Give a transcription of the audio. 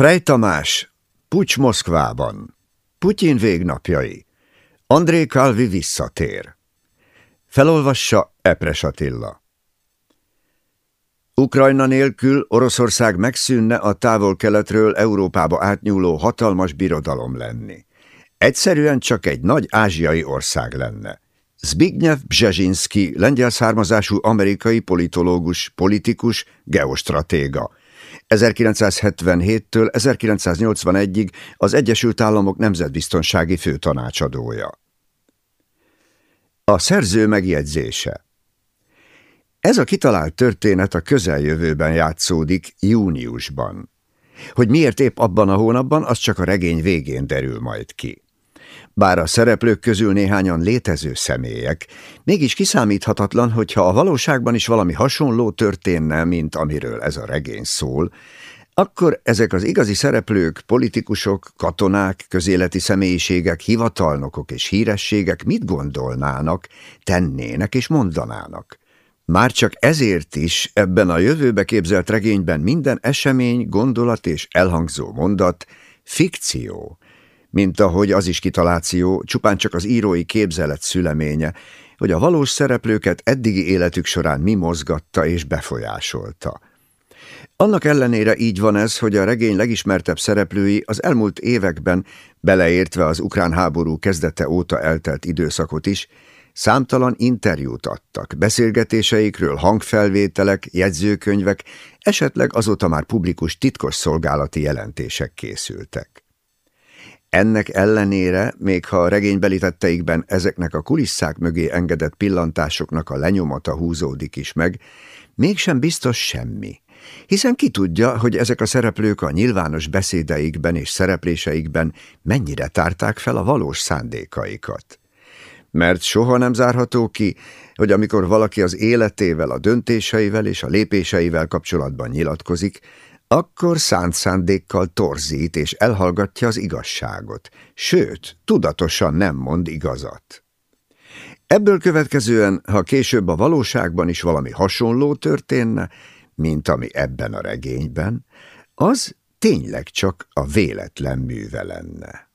Frey Tamás, Pucs Moszkvában, Putyin végnapjai, André Kalvi visszatér. Felolvassa Epres Attila. Ukrajna nélkül Oroszország megszűnne a távol-keletről Európába átnyúló hatalmas birodalom lenni. Egyszerűen csak egy nagy ázsiai ország lenne. Zbigniew Bzezsinski, lengyel származású amerikai politológus, politikus, geostratéga – 1977-től 1981-ig az Egyesült Államok nemzetbiztonsági főtanácsadója. A szerző megjegyzése Ez a kitalált történet a közeljövőben játszódik, júniusban. Hogy miért épp abban a hónapban, az csak a regény végén derül majd ki. Bár a szereplők közül néhányan létező személyek, mégis kiszámíthatatlan, hogyha a valóságban is valami hasonló történne, mint amiről ez a regény szól, akkor ezek az igazi szereplők, politikusok, katonák, közéleti személyiségek, hivatalnokok és hírességek mit gondolnának, tennének és mondanának. Már csak ezért is ebben a jövőbe képzelt regényben minden esemény, gondolat és elhangzó mondat fikció, mint ahogy az is kitaláció, csupán csak az írói képzelet szüleménye, hogy a valós szereplőket eddigi életük során mi mozgatta és befolyásolta. Annak ellenére így van ez, hogy a regény legismertebb szereplői az elmúlt években, beleértve az ukrán háború kezdete óta eltelt időszakot is, számtalan interjút adtak, beszélgetéseikről hangfelvételek, jegyzőkönyvek, esetleg azóta már publikus titkos szolgálati jelentések készültek. Ennek ellenére, még ha a regénybeli tetteikben ezeknek a kulisszák mögé engedett pillantásoknak a lenyomata húzódik is meg, mégsem biztos semmi, hiszen ki tudja, hogy ezek a szereplők a nyilvános beszédeikben és szerepléseikben mennyire tárták fel a valós szándékaikat. Mert soha nem zárható ki, hogy amikor valaki az életével, a döntéseivel és a lépéseivel kapcsolatban nyilatkozik, akkor szánt szándékkal torzít és elhallgatja az igazságot, sőt, tudatosan nem mond igazat. Ebből következően, ha később a valóságban is valami hasonló történne, mint ami ebben a regényben, az tényleg csak a véletlen műve lenne.